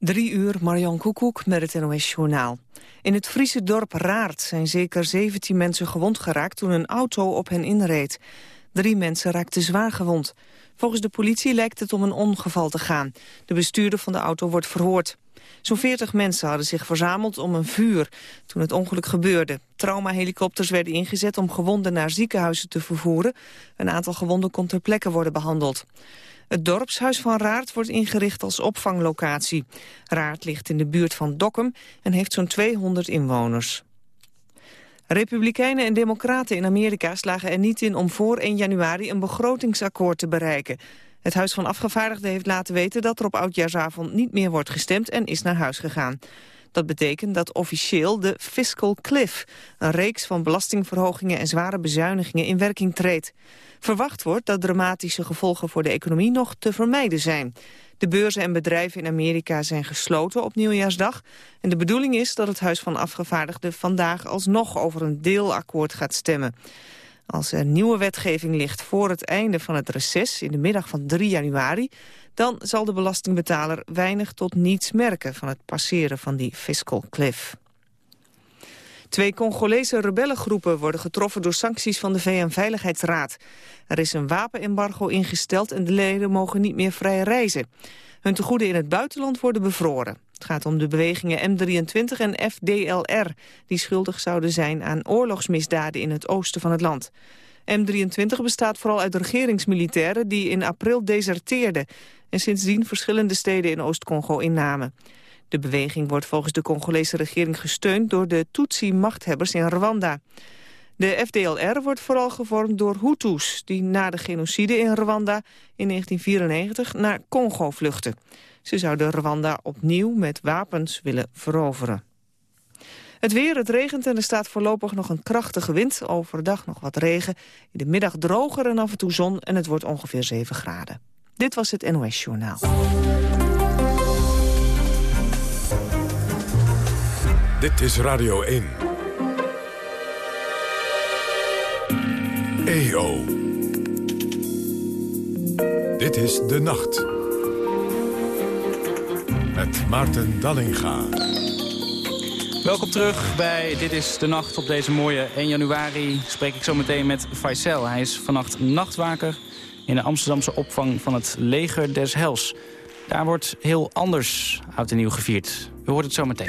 Drie uur, Marjan Koekoek met het NOS-journaal. In het Friese dorp Raart zijn zeker 17 mensen gewond geraakt toen een auto op hen inreed. Drie mensen raakten zwaar gewond. Volgens de politie lijkt het om een ongeval te gaan. De bestuurder van de auto wordt verhoord. Zo'n 40 mensen hadden zich verzameld om een vuur toen het ongeluk gebeurde. Traumahelikopters werden ingezet om gewonden naar ziekenhuizen te vervoeren. Een aantal gewonden kon ter plekke worden behandeld. Het dorpshuis van Raart wordt ingericht als opvanglocatie. Raart ligt in de buurt van Dokkum en heeft zo'n 200 inwoners. Republikeinen en democraten in Amerika slagen er niet in om voor 1 januari een begrotingsakkoord te bereiken. Het Huis van Afgevaardigden heeft laten weten dat er op oudjaarsavond niet meer wordt gestemd en is naar huis gegaan. Dat betekent dat officieel de fiscal cliff, een reeks van belastingverhogingen en zware bezuinigingen in werking treedt. Verwacht wordt dat dramatische gevolgen voor de economie nog te vermijden zijn. De beurzen en bedrijven in Amerika zijn gesloten op Nieuwjaarsdag. En de bedoeling is dat het Huis van Afgevaardigden vandaag alsnog over een deelakkoord gaat stemmen. Als er nieuwe wetgeving ligt voor het einde van het reces in de middag van 3 januari... dan zal de belastingbetaler weinig tot niets merken van het passeren van die fiscal cliff. Twee Congolese rebellengroepen worden getroffen door sancties van de VN-veiligheidsraad. Er is een wapenembargo ingesteld en de leden mogen niet meer vrij reizen. Hun tegoeden in het buitenland worden bevroren. Het gaat om de bewegingen M23 en FDLR... die schuldig zouden zijn aan oorlogsmisdaden in het oosten van het land. M23 bestaat vooral uit regeringsmilitairen die in april deserteerden... en sindsdien verschillende steden in Oost-Congo innamen. De beweging wordt volgens de Congolese regering gesteund door de Tutsi-machthebbers in Rwanda. De FDLR wordt vooral gevormd door Hutus... die na de genocide in Rwanda in 1994 naar Congo vluchten. Ze zouden Rwanda opnieuw met wapens willen veroveren. Het weer, het regent en er staat voorlopig nog een krachtige wind. Overdag nog wat regen. In de middag droger en af en toe zon en het wordt ongeveer 7 graden. Dit was het NOS Journaal. Dit is Radio 1. EO. Dit is De Nacht. Met Maarten Dallinga. Welkom terug bij Dit is de Nacht. Op deze mooie 1 januari spreek ik zo meteen met Faisal. Hij is vannacht nachtwaker in de Amsterdamse opvang van het Leger des Hels. Daar wordt heel anders oud en nieuw gevierd. U hoort het zo meteen.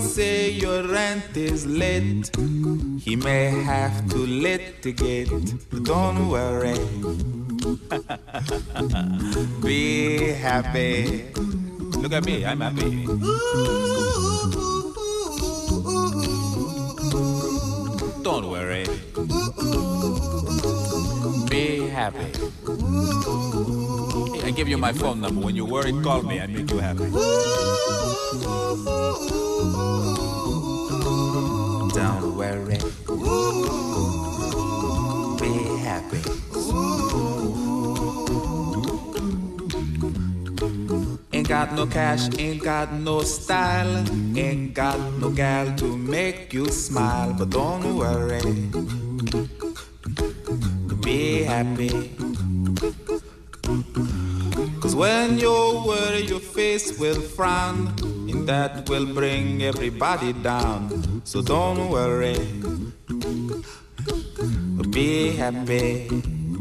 Say your rent is late. He may have to litigate. Don't worry. Be happy. Look at me, I'm happy. Don't worry. Be happy. I give you my phone number. When you worry, call me. I make you happy. Don't worry. Be happy. Ain't got no cash, ain't got no style, ain't got no gal to make you smile, but don't worry. Be happy. Cause when you're worried, your face will frown that will bring everybody down. So don't worry, be happy.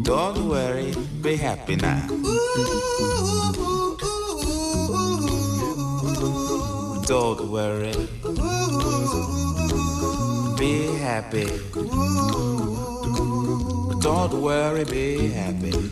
Don't worry, be happy now. Don't worry, be happy. Don't worry, be happy.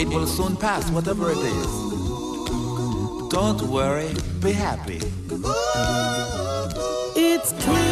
It will soon pass, whatever it is. Don't worry, be happy. It's clear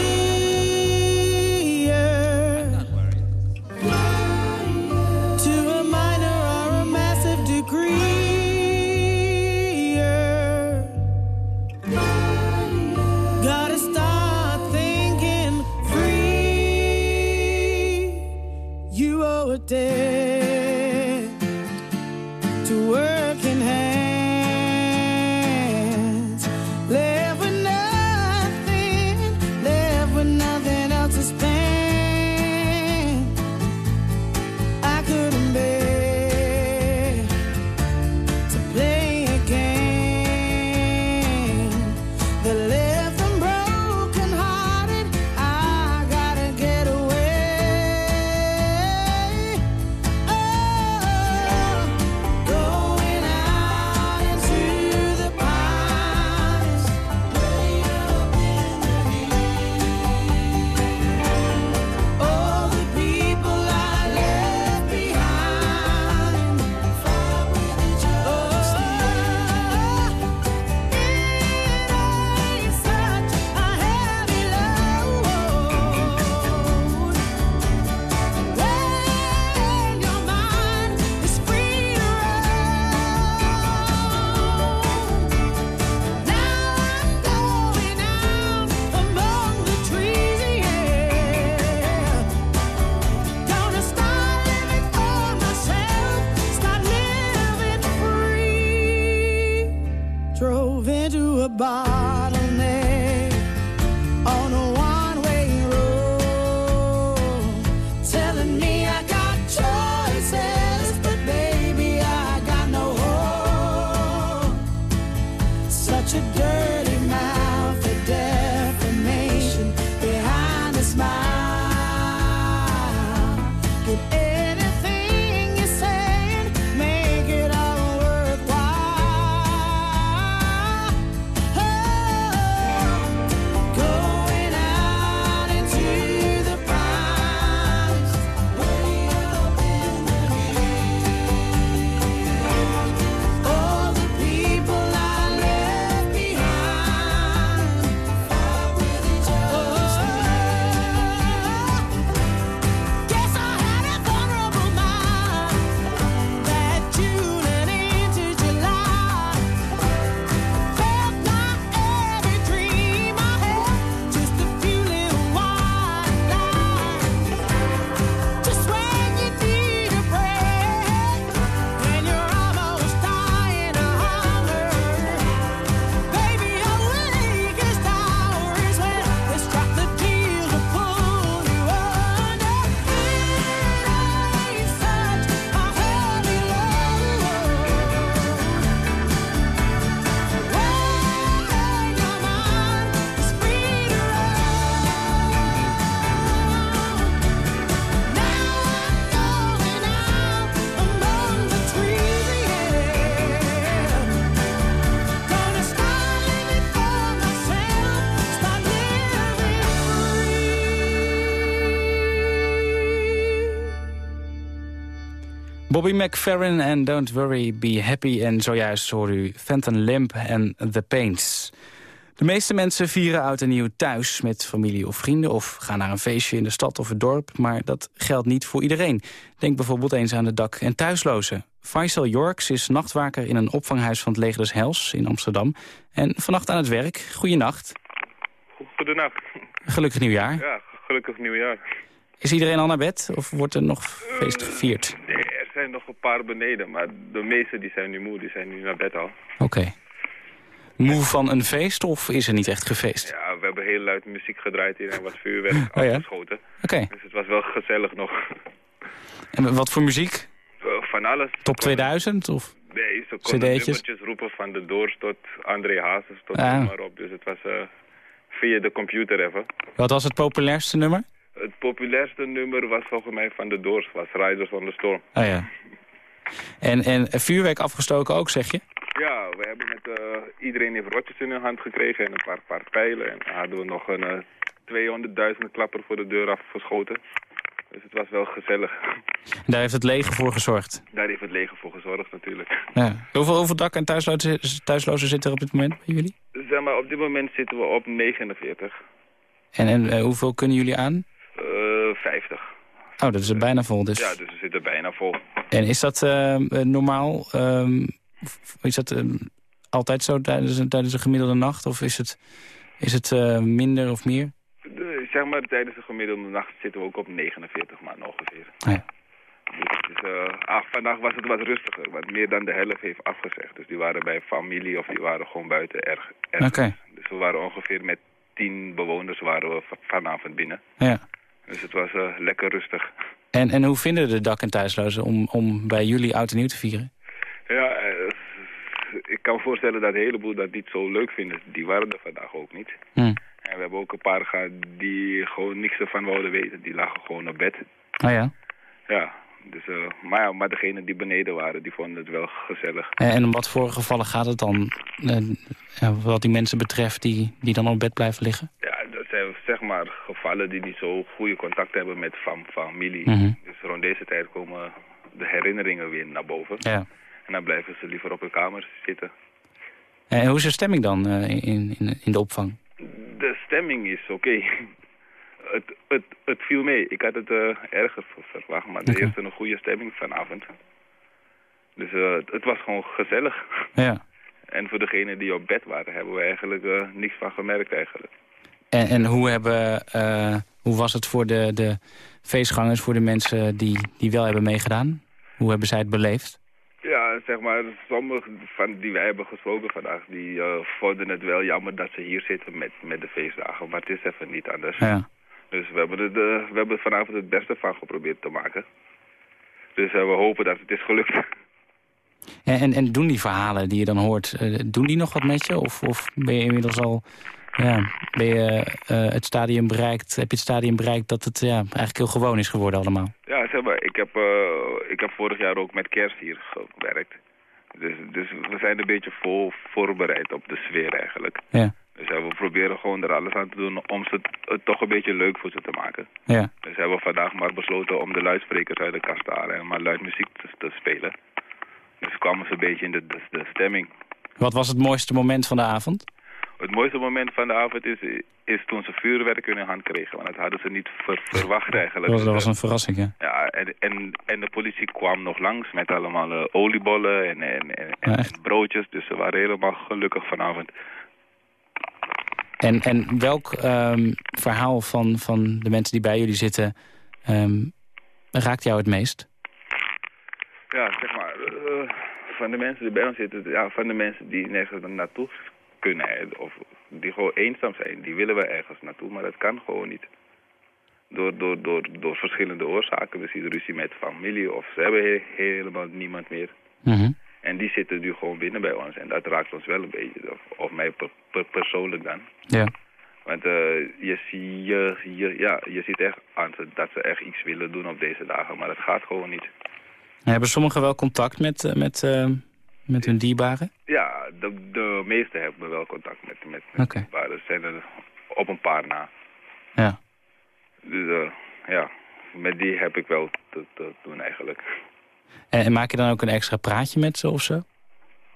McFerrin en Don't Worry, Be Happy. En zojuist hoor u Fenton Limp en The Paints. De meeste mensen vieren oud en nieuw thuis met familie of vrienden... of gaan naar een feestje in de stad of het dorp. Maar dat geldt niet voor iedereen. Denk bijvoorbeeld eens aan de dak- en thuislozen. Faisal Yorks is nachtwaker in een opvanghuis van het Leger des Hels in Amsterdam. En vannacht aan het werk. Goeienacht. Goedenacht. Gelukkig nieuwjaar. Ja, gelukkig nieuwjaar. Is iedereen al naar bed of wordt er nog feest gevierd? Nee, zijn nog een paar beneden, maar de meeste die zijn nu moe, die zijn nu naar bed al. Oké. Moe van een feest of is er niet echt gefeest? Ja, we hebben heel luid muziek gedraaid hier en wat vuurwerk Oh ja? afgeschoten. Oké. Dus het was wel gezellig nog. En wat voor muziek? Eh, Van alles. Top 2000? Of? Nee, ze konden nummertjes roepen van de Doors tot André Hazes tot Ah. maar op. Dus het was eh, via de computer even. Wat was het populairste nummer? Het populairste nummer was volgens mij van de Doors, was Riders on the Storm. Oh ja. En, en vuurwerk afgestoken ook, zeg je? Ja, we hebben met uh, iedereen heeft rotjes in hun hand gekregen en een paar, paar pijlen. En dan hadden we nog een uh, 200.000 klapper voor de deur afgeschoten. Dus het was wel gezellig. En daar heeft het leger voor gezorgd? Daar heeft het leger voor gezorgd natuurlijk. Ja. Hoeveel, hoeveel dak- en thuislozen, thuislozen zitten er op dit moment bij jullie? Zeg maar, op dit moment zitten we op 49. En, en uh, hoeveel kunnen jullie aan? Uh, 50. Oh, dat is er bijna vol dus. Ja, dus we zitten bijna vol. En is dat uh, normaal, um, is dat um, altijd zo tijdens, tijdens een gemiddelde nacht? Of is het, is het uh, minder of meer? De, zeg maar, tijdens de gemiddelde nacht zitten we ook op 49 man ongeveer. Ah, ja. Dus, ah, vandaag was het wat rustiger, want meer dan de helft heeft afgezegd. Dus die waren bij familie of die waren gewoon buiten erg. Oké. Okay. Dus we waren ongeveer met tien bewoners waren we vanavond binnen. Ja. Dus het was uh, lekker rustig. En, en hoe vinden de dak- en thuislozen om, om bij jullie oud en nieuw te vieren? Ja, uh, ik kan me voorstellen dat een heleboel dat niet zo leuk vinden. Die waren er vandaag ook niet. Hm. En we hebben ook een paar gehad die gewoon niks ervan wouden weten. Die lagen gewoon op bed. Oh ja? Ja, dus, uh, maar, ja, maar degenen die beneden waren, die vonden het wel gezellig. En, en om wat voor gevallen gaat het dan, uh, wat die mensen betreft die, die dan op bed blijven liggen? Ja, zeg maar gevallen die niet zo goede contact hebben met fam familie. Mm -hmm. Dus rond deze tijd komen de herinneringen weer naar boven. Ja. En dan blijven ze liever op hun kamer zitten. En hoe is de stemming dan uh, in, in, in de opvang? De stemming is oké. Okay. het, het, het viel mee. Ik had het uh, erger verwacht, maar de Oké. eerste een goede stemming vanavond. Dus uh, het, het, was gewoon gezellig. Ja. En voor degenen die op bed waren, hebben we eigenlijk niks van gemerkt eigenlijk. En, en hoe, hebben, uh, hoe was het voor de, de feestgangers, voor de mensen die, die wel hebben meegedaan? Hoe hebben zij het beleefd? Ja, zeg maar, sommigen van die wij hebben gesproken vandaag, die uh, vonden het wel jammer dat ze hier zitten met, met de feestdagen. Maar het is even niet anders. Ja. Dus we hebben, het, uh, we hebben vanavond het beste van geprobeerd te maken. Dus uh, we hopen dat het is gelukt. En, en, en, doen die verhalen die je dan hoort, doen die nog wat met je? Of, of ben je inmiddels al ja, ben je, uh, het stadium bereikt, heb je het stadium bereikt dat het ja, eigenlijk heel gewoon is geworden allemaal? Ja, zeg maar, ik heb, uh, ik heb vorig jaar ook met kerst hier gewerkt. Dus, dus we zijn een beetje vol voorbereid op de sfeer eigenlijk. Ja. Dus we proberen gewoon er alles aan te doen om ze het toch een beetje leuk voor ze te maken. Ja. Dus hebben we vandaag maar besloten om de luidsprekers uit de kast te halen en maar luid muziek te, te spelen. Dus kwamen ze een beetje in de, de, de, stemming. Wat was het mooiste moment van de avond? Het mooiste moment van de avond is, is toen ze vuurwerk in hun hand kregen. Want dat hadden ze niet ver, verwacht eigenlijk. Dat was, dat was een verrassing, ja. Ja, en, en, en de politie kwam nog langs met allemaal uh, oliebollen en, en, en, broodjes. Dus ze waren helemaal gelukkig vanavond. En, en welk um, verhaal van, van de mensen die bij jullie zitten um, raakt jou het meest? Ja, zeg maar, uh, van de mensen die bij ons zitten, ja, van de mensen die nergens naartoe kunnen, of die gewoon eenzaam zijn, die willen we ergens naartoe, maar dat kan gewoon niet. Door, door, door, door verschillende oorzaken, we zien ruzie met familie of ze hebben he helemaal niemand meer. Mm -hmm. En die zitten nu gewoon binnen bij ons en dat raakt ons wel een beetje, of, of mij per, per persoonlijk dan. Ja. Want uh, je, je, je, ja, je ziet echt aan dat ze echt iets willen doen op deze dagen, maar dat gaat gewoon niet. Hebben sommigen wel contact met, met, uh, met hun dierbaren? Ja, de, de meeste hebben wel contact met, met, met okay. dierbaren. Er zijn er op een paar na. Ja. Dus uh, ja, met die heb ik wel te, te doen eigenlijk. En, en maak je dan ook een extra praatje met ze of zo?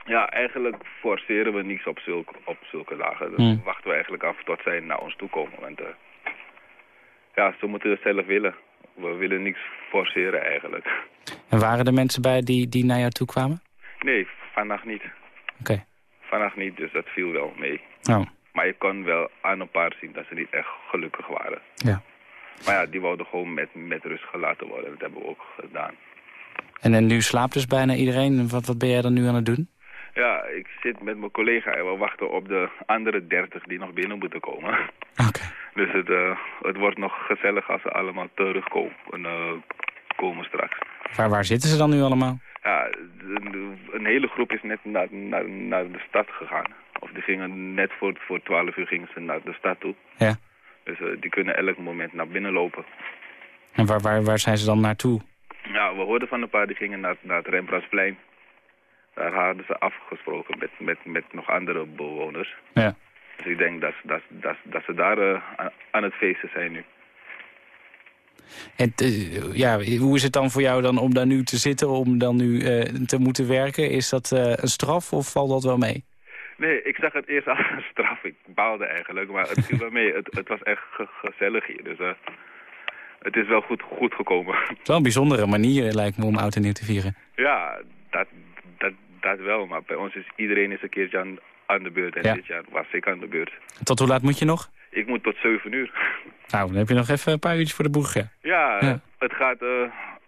Ja, eigenlijk forceren we niets op, zulke op zulke dagen. Dan Hmm. wachten we eigenlijk af tot zij naar ons toe komen. Want eh, ja, ze moeten het zelf willen. We willen niets forceren eigenlijk. En waren er mensen bij die, die naar jou toe kwamen? Nee, vannacht niet. Oké. Vannacht niet, dus dat viel wel mee. Oh, Maar je kon wel aan een paar zien dat ze niet echt gelukkig waren. ja. Maar ja, die wouden gewoon met, met rust gelaten worden. Dat hebben we ook gedaan. En, en nu slaapt dus bijna iedereen. Wat, wat ben jij dan nu aan het doen? Ja, ik zit met mijn collega en we wachten op de andere 30 die nog binnen moeten komen. Oké. Dus het, eh, het wordt nog gezellig als ze allemaal terugkomen eh, komen straks. Waar, waar zitten ze dan nu allemaal? Ja, een hele groep is net naar, naar, naar de stad gegaan. Of die gingen net voor, voor 12 uur gingen ze naar de stad toe. Ja. Dus eh, die kunnen elk moment naar binnen lopen. En waar, waar, waar zijn ze dan naartoe? Ja, we hoorden van een paar die gingen naar, naar het Rembrandtsplein. Daar hadden ze afgesproken met, met, met nog andere bewoners. Ja. Dus ik denk dat, dat, dat, dat ze daar eh, aan het feesten zijn nu. En eh, ja, hoe is het dan voor jou dan om daar nu te zitten, om dan nu eh, te moeten werken? Is dat eh, een straf of valt dat wel mee? Nee, ik zag het eerst als een straf. Ik baalde eigenlijk, maar het viel wel mee. Het, het was echt ge- gezellig hier. Dus het is wel goed, goed gekomen. Het is wel een bijzondere manier, lijkt me, om oud en nieuw te vieren. ja, dat, dat, dat wel. Maar bij ons is iedereen eens een keertje aan, aan de beurt. En Ja. dit jaar was ik aan de beurt. Tot hoe laat moet je nog? Ik moet tot 7 uur. Nou, dan heb je nog even een paar uurtjes voor de boeg. Ja. ja. Het, gaat, eh,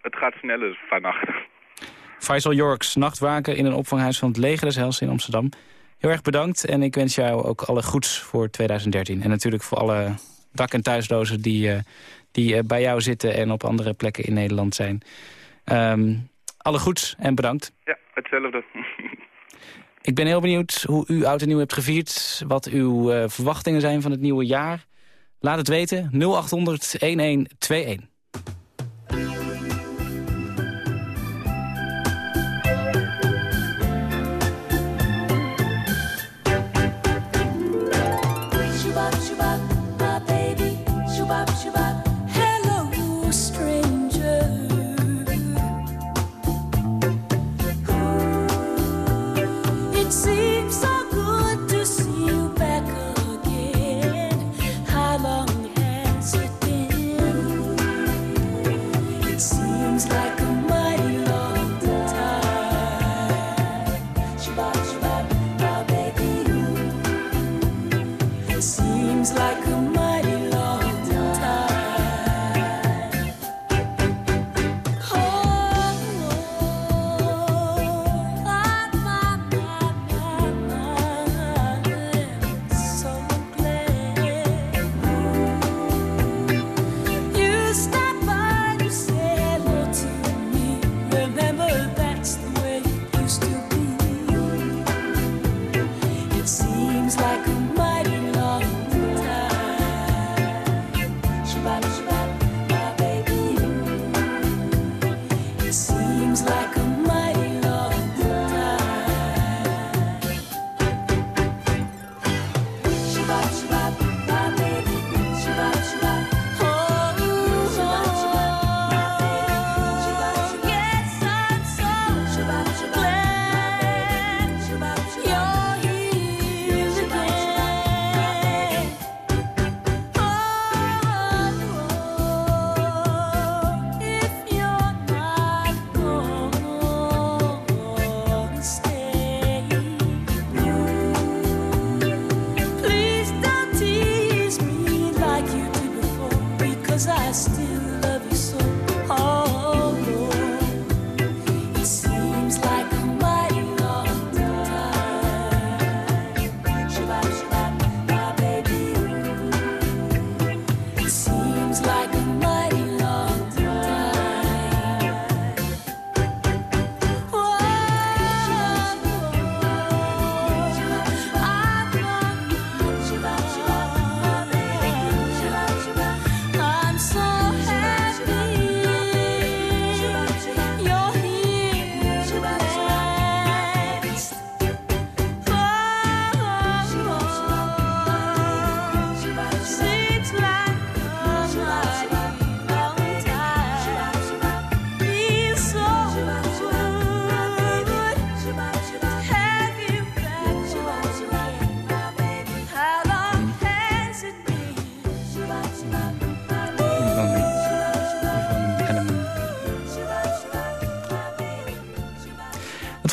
het gaat sneller vannacht. Faisal Jorks, nachtwaker in een opvanghuis van het Leger des Heils in Amsterdam. Heel erg bedankt en ik wens jou ook alle goeds voor 2013. En natuurlijk voor alle dak- en thuislozen die, eh, die eh, bij jou zitten en op andere plekken in Nederland zijn. Ehm, alle goeds en bedankt. Ja, hetzelfde. Ik ben heel benieuwd hoe u oud en nieuw hebt gevierd. Wat uw eh, verwachtingen zijn van het nieuwe jaar. Laat het weten. 0800 1121.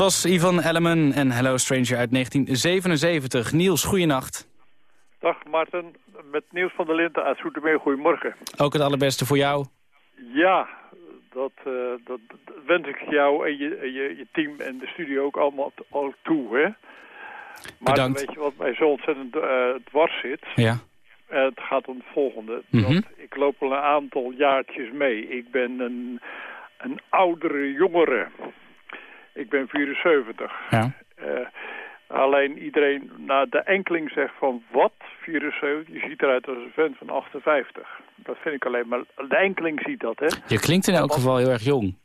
Was Ivan Elleman en Hello Stranger uit 1977. Niels, goeienacht. Dag Martin, met Niels van der Linden uit Zoetermeer. Goedemorgen. Ook het allerbeste voor jou. Ja, dat, eh, dat, wens ik jou en je, en je, je team en de studio ook allemaal al toe. Hè? Maar Bedankt. weet je wat mij zo ontzettend eh, dwars zit? Ja. Eh, het gaat om het volgende. Mhm. Dat ik loop al een aantal jaartjes mee. Ik ben een, een oudere jongere. Ik ben 74. Ja. Eh, alleen iedereen, na de enkeling zegt van wat, 74, je ziet eruit als een vent van 58. Dat vind ik alleen maar, de enkeling ziet dat, hè. Je klinkt in elk geval heel erg jong.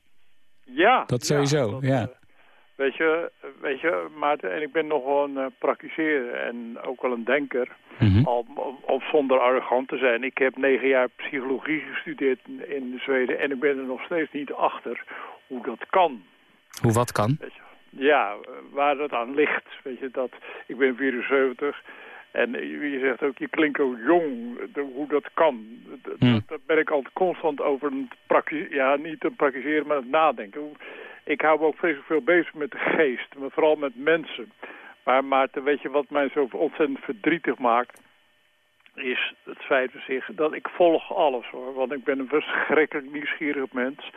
Ja. Dat sowieso, dat, ja. eh, weet je, weet je, Maarten, en ik ben nog wel een eh, praktiseerder en ook wel een denker. Mhm. Al, al zonder arrogant te zijn. Ik heb negen jaar psychologie gestudeerd in, in Zweden en ik ben er nog steeds niet achter hoe dat kan. Hoe wat kan? Ja, waar dat aan ligt. Weet je, dat, ik ben 74 en je zegt ook, je klinkt ook jong, de- hoe dat kan. Dat, Hmm. Daar ben ik altijd constant over aan het ja, niet te praktiseren, maar aan het nadenken. Ik hou me ook vreselijk veel bezig met de geest, maar vooral met mensen. Maar Maarten, weet je wat mij zo ontzettend verdrietig maakt? Is het feit van zich dat ik volg alles hoor. Want ik ben een verschrikkelijk nieuwsgierig mens.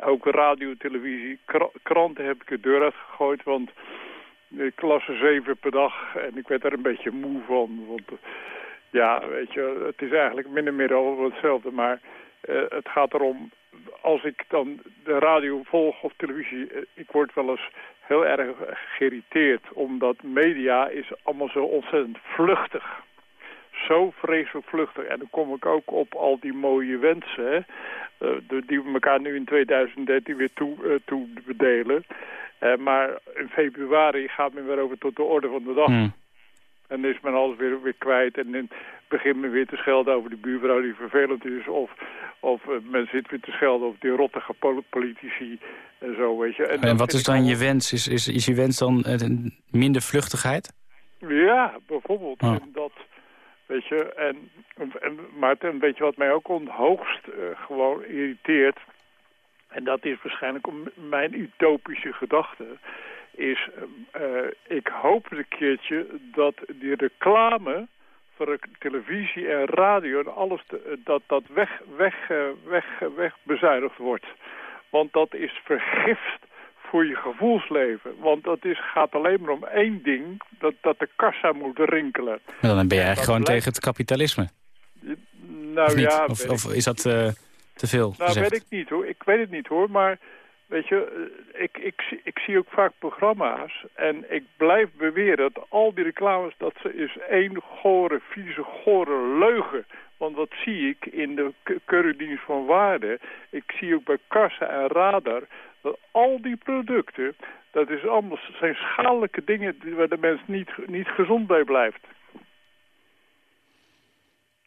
Ook radio, televisie, kra- kranten heb ik de deur uitgegooid. Want ik las er zeven per dag en ik werd er een beetje moe van. Want eh, ja, weet je, het is eigenlijk min en meer al hetzelfde. Maar eh, het gaat erom, als ik dan de radio volg of televisie... eh, ik word wel eens heel erg geïrriteerd. Omdat media is allemaal zo ontzettend vluchtig. Zo vreselijk vluchtig. En dan kom ik ook op al die mooie wensen... Hè, eh, die we elkaar nu in 2013 weer toe, eh, toe bedelen. Eh, maar in februari gaat men weer over tot de orde van de dag. Hm. En dan is men alles weer, weer kwijt. En dan begint men weer te schelden over de buurvrouw die vervelend is. Of, of men zit weer te schelden over die rottige pol- politici en zo, weet je. En wat is dan allemaal- je wens? Is, is, is je wens dan minder vluchtigheid? Ja, bijvoorbeeld. Oh. En dat, weet je, en, maar weet je wat mij ook on hoogst eh, gewoon irriteert... en dat is waarschijnlijk mijn utopische gedachte... is, eh, eh, ik hoop een keertje dat die reclame voor televisie en radio en alles, dat dat weg, weg, weg, weg wordt. Want dat is vergift voor je gevoelsleven. Want dat is, gaat alleen maar om één ding, dat, dat de kassa moet rinkelen. Maar dan ben je eigenlijk dat gewoon blijft- tegen het kapitalisme. Nou of ja, of, is dat eh, te veel nou, gezegd? weet ik niet hoor. Ik weet het niet hoor, maar weet je, eh, ik, ik, zie- ik zie ook vaak programma's en ik blijf beweren dat al die reclames, dat ze is één gore, vieze, gore leugen. Want wat zie ik in de k- keuringsdienst van waarde? Ik zie ook bij kassa en radar dat al die producten, dat is allemaal, zijn schadelijke dingen waar de mens niet, niet gezond bij blijft.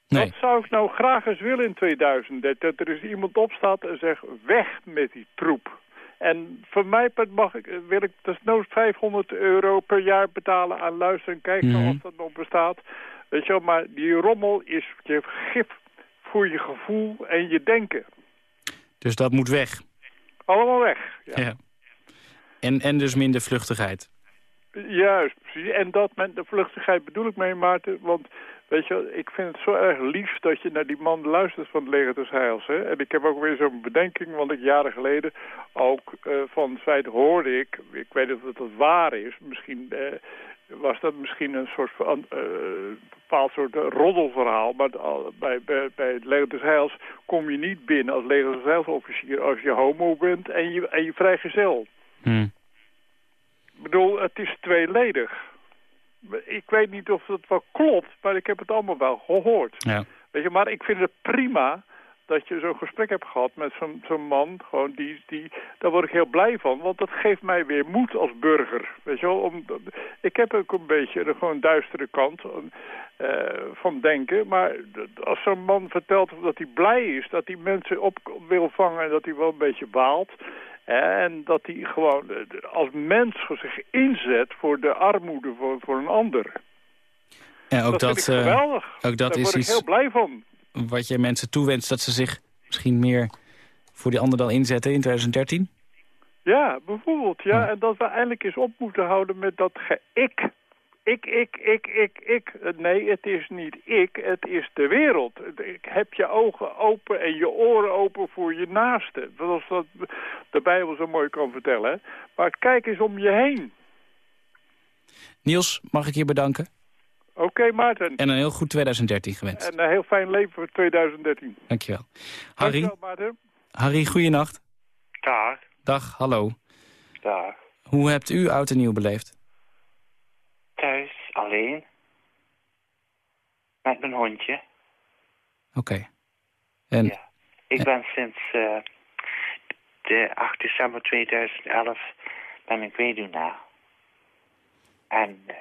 Nee. Dat zou ik nou graag eens willen in 2030. Dat er eens iemand opstaat en zegt, weg met die troep. En voor mij mag ik, wil ik desnoods 500 euro per jaar betalen aan luisteren en kijken Mhm. of dat nog bestaat. Weet je wel, maar die rommel is je gif voor je gevoel en je denken. Dus dat moet weg. Allemaal weg. Ja. Ja. En, en dus minder vluchtigheid. Juist, precies. En dat met de vluchtigheid bedoel ik mee, Maarten. Want, weet je, ik vind het zo erg lief dat je naar die man luistert van het leger des Heils. Hè? En ik heb ook weer zo'n bedenking, want ik jaren geleden ook eh, van het feit hoorde ik... Ik weet niet of dat waar is, misschien... eh, was dat misschien een soort van eh, bepaald soort roddelverhaal. Maar bij, bij, bij het leger des Heils kom je niet binnen als leger des Heils officier als je homo bent en je, en je vrijgezel. Hm. Ik bedoel, het is tweeledig. Ik weet niet of het wel klopt, maar ik heb het allemaal wel gehoord. Ja. Weet je, maar ik vind het prima dat je zo'n gesprek hebt gehad met zo'n zo'n man. Gewoon die, die, daar word ik heel blij van, want dat geeft mij weer moed als burger. Weet je wel, om, ik heb ook een beetje de gewoon duistere kant eh, van denken. Maar als zo'n man vertelt dat hij blij is, dat hij mensen op wil vangen en dat hij wel een beetje baalt... En dat hij gewoon eh, als mens zich inzet voor de armoede voor, voor een ander. Ja, ook dat, dat, vind ik geweldig. ook dat Daar is word ik iets heel blij van. Wat je mensen toewenst... dat ze zich misschien meer voor die ander dan inzetten in 2013? Ja, bijvoorbeeld. Ja, en dat we eindelijk eens op moeten houden met dat ge ik. Ik, ik, ik, ik, ik. Nee, het is niet ik, het is de wereld. Ik heb je ogen open en je oren open voor je naaste. Dat de Bijbel zo mooi kan vertellen. Maar kijk eens om je heen. Niels, mag ik je bedanken? Oké, Maarten. En een heel goed 2013 gewenst. En een heel fijn leven voor 2013. Dankjewel. Harry, Dankjewel, Maarten. Harry goeienacht. Dag. Dag, hallo. Dag. Hoe hebt u oud en nieuw beleefd? Thuis, alleen. Met mijn hondje. Oké. En Ja. Ik ben sinds eh, de 8 december 2011 ben ik weduwnaar. En eh,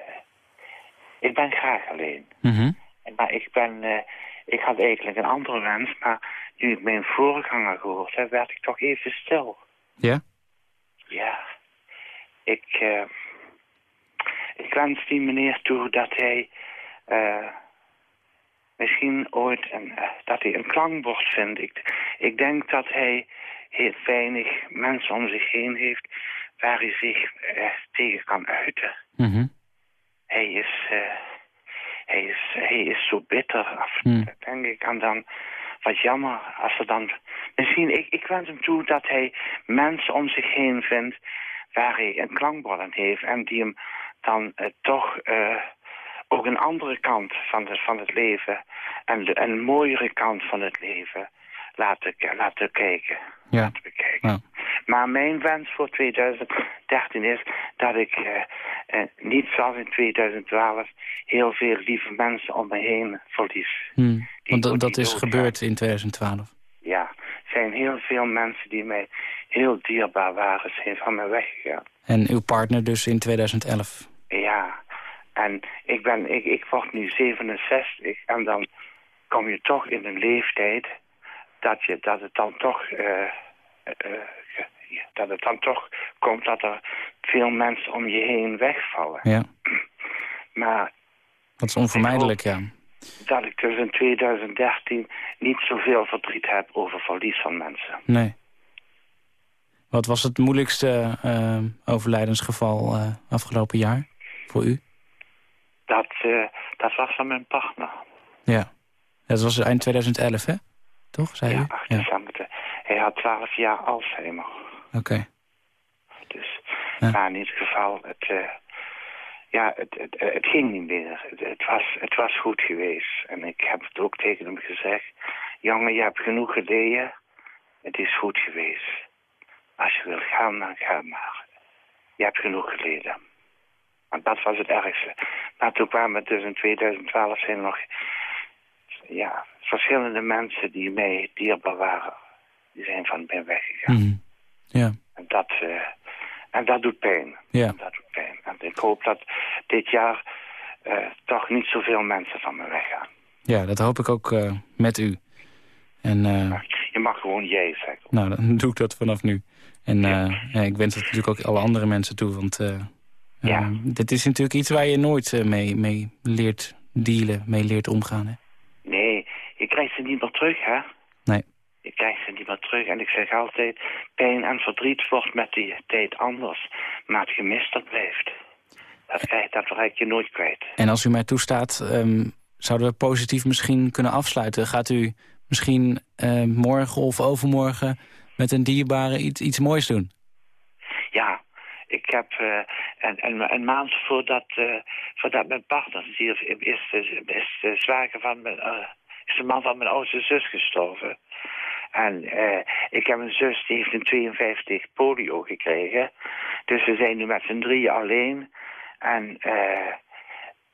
ik ben graag alleen. Mhm. Maar ik ben, eh, ik had eigenlijk een andere wens, maar nu ik mijn voorganger gehoord heb, werd ik toch even stil. Ja? Ja, ik, eh, ik wens die meneer toe dat hij eh, misschien ooit een, dat hij een klankbord vindt. Ik, ik denk dat hij heel weinig mensen om zich heen heeft waar hij zich tegen kan uiten. Mhm. Hij is, eh, hij is, hij is zo bitter af, Hmm. denk ik. En dan wat jammer als er dan... Misschien, ik, ik wens hem toe dat hij mensen om zich heen vindt waar hij een klankbord aan heeft. En die hem dan eh, toch eh, ook een andere kant van, de, van het leven en de, een mooiere kant van het leven laten, laten kijken. Ja. Laten bekijken. Ja. Maar mijn wens voor 2013 is dat ik eh, eh, niet zoals in 2012 heel veel lieve mensen om me heen verlies. Hmm. Want dat, is gebeurd in 2012. Ja, er zijn heel veel mensen die mij heel dierbaar waren, zijn van me weggegaan. En uw partner dus in 2011. Ja, en ik, ben, ik, ik word nu 67 en dan kom je toch in een leeftijd dat, je, dat het dan toch... eh, eh, ja, dat het dan toch komt dat er veel mensen om je heen wegvallen. Ja, Maar dat is onvermijdelijk, ja. dat ik dus in 2013 niet zoveel verdriet heb over verlies van mensen. Nee. Wat was het moeilijkste eh, overlijdensgeval eh, afgelopen jaar voor u? Dat, eh, dat was van mijn partner. Ja. Dat was eind 2011, hè? Toch, zei Ja, u? 8 Ja, december. Hij had 12 jaar Alzheimer. oké. Dus, Ja. maar in ieder geval, het, eh, ja, het, het, het ging niet meer. Het, het, was, het was goed geweest. En ik heb het ook tegen hem gezegd. Jongen, je hebt genoeg geleden. Het is goed geweest. Als je wil gaan, dan ga maar. Je hebt genoeg geleden. Want dat was het ergste. Maar toen kwamen dus in 2012 zijn nog ja, verschillende mensen die mij dierbaar waren. Die zijn van mij weggegaan. Mhm. Ja, En dat, eh, en dat doet pijn. ja. Dat doet pijn. En ik hoop dat dit jaar eh, toch niet zoveel mensen van me weggaan. ja, dat hoop ik ook eh, met u. En Je mag gewoon jij zeggen. nou, dan doe ik dat vanaf nu. En ja, ik wens het natuurlijk ook alle andere mensen toe, want Ja. eh, dit is natuurlijk iets waar je nooit mee, mee leert dealen, mee leert omgaan. Hè? Krijgt ze niet meer terug, hè? Nee. Je krijgt ze niet meer terug. En ik zeg altijd, pijn en verdriet wordt met die tijd anders. Maar het gemis dat blijft. Dat, krijg, dat raak je nooit kwijt. En als u mij toestaat, ehm, zouden we positief misschien kunnen afsluiten. Gaat u misschien eh, morgen of overmorgen met een dierbare iets, iets moois doen? Ja, ik heb eh, een, een, een maand voordat, eh, voordat mijn partner stierf, is, is, is de zwager van mijn, is de man van mijn oudste zus gestorven. En eh, ik heb een zus die heeft in 52 polio gekregen. Dus we zijn nu met z'n drieën alleen. En eh,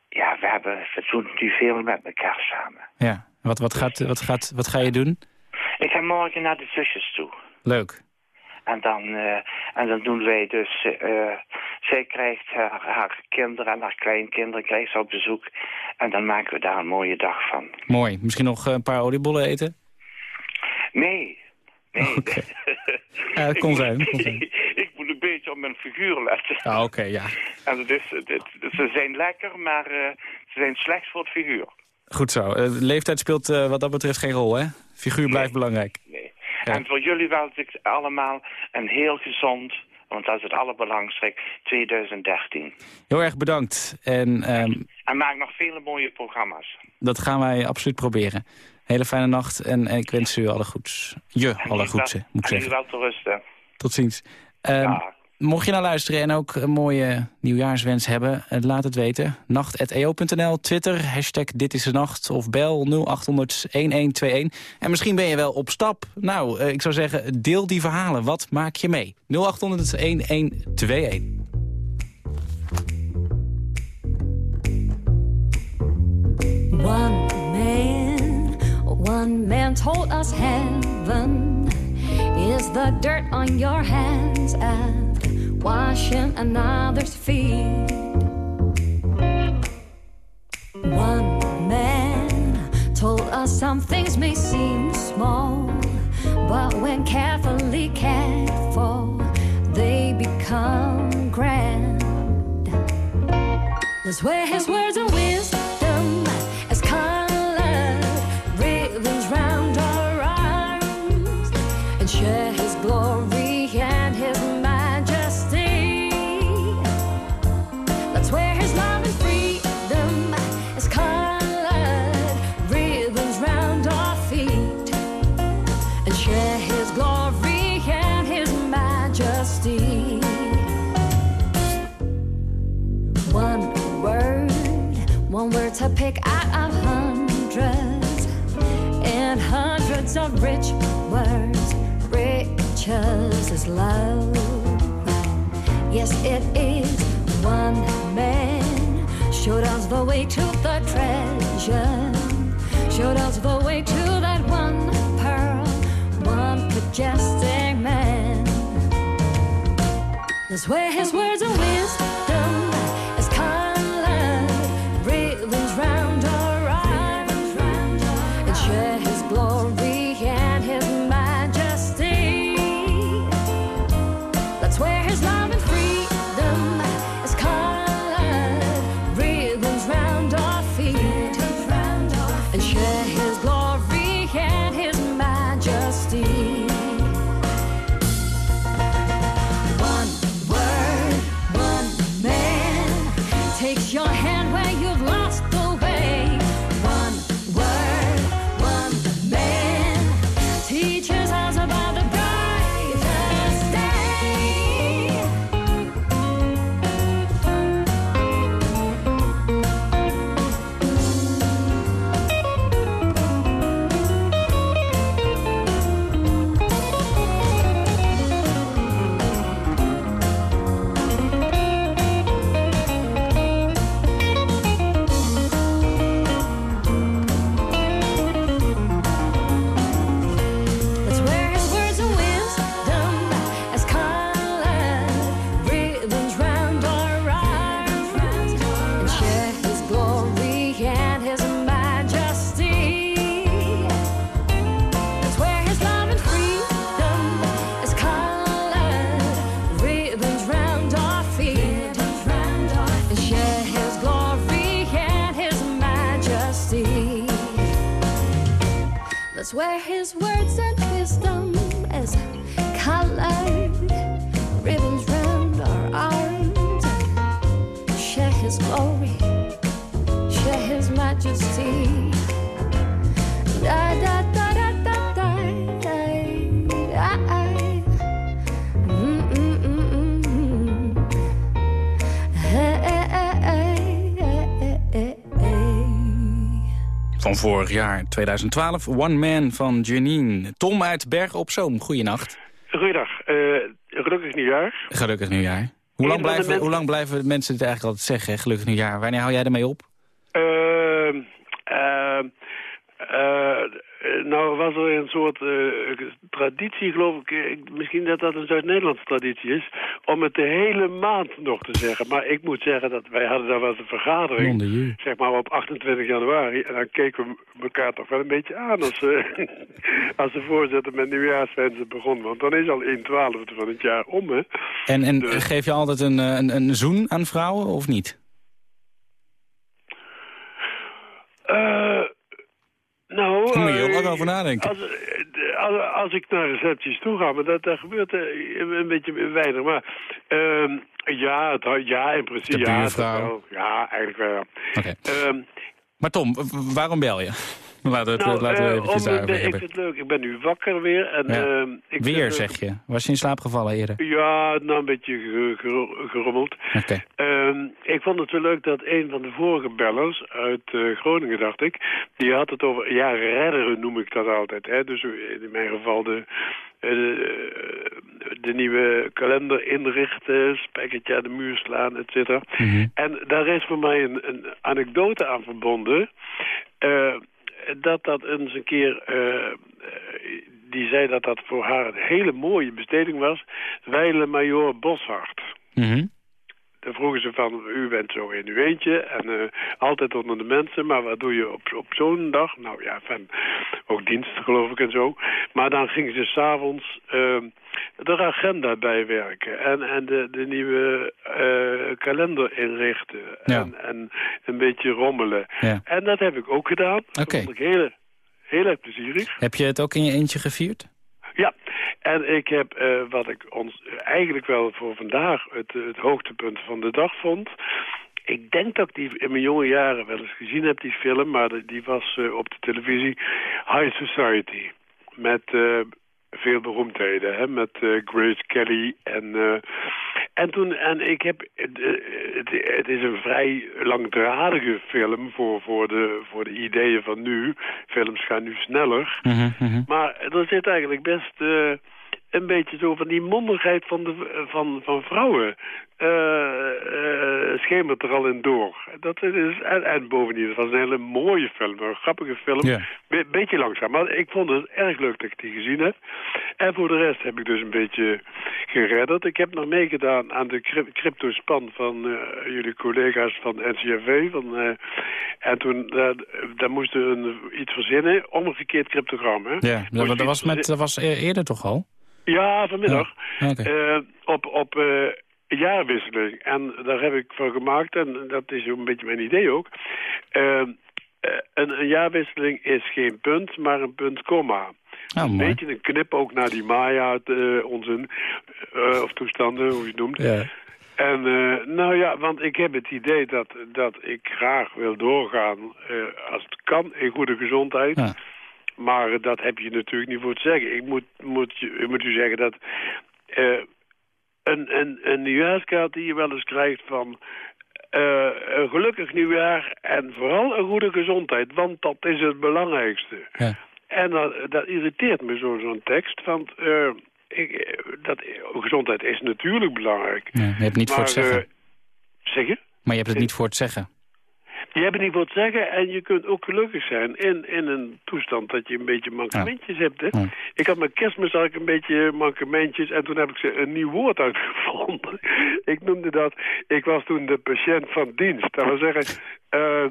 ja, we, hebben, we doen nu veel met elkaar samen. Ja. Wat, wat, gaat, wat, gaat, wat ga je doen? Ik ga morgen naar de zusjes toe. Leuk. En dan, eh, en dan doen wij dus... eh, zij krijgt haar, haar kinderen en haar kleinkinderen krijgt ze op bezoek. En dan maken we daar een mooie dag van. Mooi. Misschien nog eh, een paar oliebollen eten? Nee. Nee. Oké. Ja, dat kon zijn, dat kon zijn. ik moet een beetje op mijn figuur letten. Ah, oké, ja. En het is, het, het- ze zijn lekker, maar eh, ze zijn slecht voor het figuur. Goed zo. Eh, leeftijd speelt eh, wat dat betreft geen rol, hè? Figuur blijft belangrijk. Nee. En voor jullie wens ik allemaal een heel gezond Want dat is het allerbelangrijkste. 2013. Heel erg bedankt. En ehm, En maak nog vele mooie programma's. dat gaan wij absoluut proberen. Hele fijne nacht en, en ik wens u alle goeds. Je alle goeds, moet ik En u zeggen. wel te rusten. Tot ziens. Ehm, Mocht je nou luisteren en ook een mooie nieuwjaarswens hebben, eh, laat het weten. Nacht.eo.nl, Twitter, hashtag dit is de nacht of bel 0800 1121. En misschien ben je wel op stap. Nou, eh, ik zou zeggen, deel die verhalen. Wat maak je mee? 0800 1121. One man, one man told us heaven is the dirt on your hands and washing another's feet. One man told us some things may seem small, but when carefully cared for, they become grand. That's where his words of wisdom to pick out of hundreds, and hundreds of rich words. Riches is love. Yes, it is. One man showed us the way to the treasure, showed us the way to that one pearl, one majestic man. That's where his words are wisdom vorig jaar, 2012, One Man van Janine. Tom uit Bergen op Zoom, goeienacht. Goeiedag. eh gelukkig nieuwjaar. Gelukkig nieuwjaar. Hoe lang, blijven, mensen- hoe lang blijven mensen het eigenlijk altijd zeggen, hè? gelukkig nieuwjaar? Wanneer hou jij ermee op? Eh, nou was er een soort eh, traditie, geloof ik, eh, ik- misschien dat dat een Zuid-Nederlandse traditie is, om het de hele maand nog te zeggen. Maar ik moet zeggen dat wij hadden daar wel eens een vergadering, zeg maar op 28 januari, en dan keken we elkaar toch wel een beetje aan als, eh, als de voorzitter met nieuwjaarswensen begon. Want dan is al 1 twaalfde van het jaar om, hè. En, en Dus- geef je altijd een, eh, een, een zoen aan vrouwen of niet? Eh, nou... Daar moet je heel eh, lang over nadenken. Als, eh, als, als ik naar recepties toe ga, maar dat, dat gebeurt eh, een beetje weinig. Maar ehm, ja, het, ja, in principe. De ja, wel. Ja, eigenlijk wel. Oké. Ehm, Maar Tom, waarom bel je? Laten we het, nou, laten we eh, eventjes om- daarover ik hebben. vind het leuk. Ik ben nu wakker weer. En, Ja. ehm, ik Weer, leuk- zeg je. Was je in slaap gevallen eerder? Ja, nou een beetje ge- ge- gerommeld. Oké. Ehm, ik vond het wel leuk dat een van de vorige bellers uit eh, Groningen, dacht ik... die had het over, ja, redderen noem ik dat altijd. Hè? Dus in mijn geval de, eh, de, de nieuwe kalender inrichten, spijkertje aan de muur slaan, et cetera. Mhm. En daar is voor mij een, een anekdote aan verbonden... eh, dat dat eens een keer... eh, die zei dat dat voor haar een hele mooie besteding was. Weile Major Boshart. Mhm. Dan vroegen ze van, u bent zo in uw eentje en eh, altijd onder de mensen, maar wat doe je op, op zo'n dag? Nou ja, van, ook dienst geloof ik en zo. Maar dan gingen ze s'avonds uh, de agenda bijwerken en, en de, de nieuwe eh, kalender inrichten Ja. en, en een beetje rommelen. Ja. En dat heb ik ook gedaan. Dat Oké. vond ik heel, heel erg plezierig. Heb je het ook in je eentje gevierd? Ja, en ik heb eh, wat ik ons eigenlijk wel voor vandaag het, het hoogtepunt van de dag vond. Ik denk dat ik die in mijn jonge jaren wel eens gezien heb, die film, maar die was eh, op de televisie High Society. Met eh, veel beroemdheden, hè? met Grace Kelly en... en toen, en ik heb, het, eh, het, het is een vrij langdradige film voor, voor, de, voor de ideeën van nu. Films gaan nu sneller. Mhm, mhm. Maar er zit eigenlijk best eh, een beetje zo van die mondigheid van, de, van, van vrouwen. eh, schemert er al in door. Dat is, en, en bovendien, het was een hele mooie film, een grappige film. Be- beetje langzaam, maar ik vond het erg leuk dat ik die gezien heb. En voor de rest heb ik dus een beetje geredderd. Ik heb nog meegedaan aan de cryp- crypto-span van eh, jullie collega's van NCRV. Van, en toen, daar moesten we iets verzinnen, omgekeerd cryptogram. Hè? Ja, dat, was met, dat was eerder toch al? Ja, vanmiddag. Ja. Eh, op op eh, jaarwisseling. En daar heb ik voor gemaakt, en dat is een beetje mijn idee ook. Eh, een, een jaarwisseling is geen punt, maar een punt, komma. Oh, een beetje een knip ook naar die Maya-onzin, of toestanden, hoe je het noemt. Ja. En nou ja, want ik heb het idee dat, dat ik graag wil doorgaan, als het kan, in goede gezondheid. Ja. Maar dat heb je natuurlijk niet voor te zeggen. Ik moet, moet, ik moet u zeggen dat eh, een, een, een nieuwjaarskaart die je wel eens krijgt van... eh, een gelukkig nieuwjaar en vooral een goede gezondheid, want dat is het belangrijkste. Ja. En dat, dat irriteert me zo, zo'n tekst, want eh, ik, dat, gezondheid is natuurlijk belangrijk. Ja, je hebt het niet voor het zeggen. zeg je? Maar je hebt het niet voor het zeggen. Je hebt niet wat zeggen en je kunt ook gelukkig zijn in, in een toestand dat je een beetje mankementjes hebt. Hè? Ja. Ik had met kerstmis had ik een beetje mankementjes en toen heb ik ze een nieuw woord uitgevonden. ik noemde dat, ik was toen de patiënt van dienst. Dat wil zeggen, eh,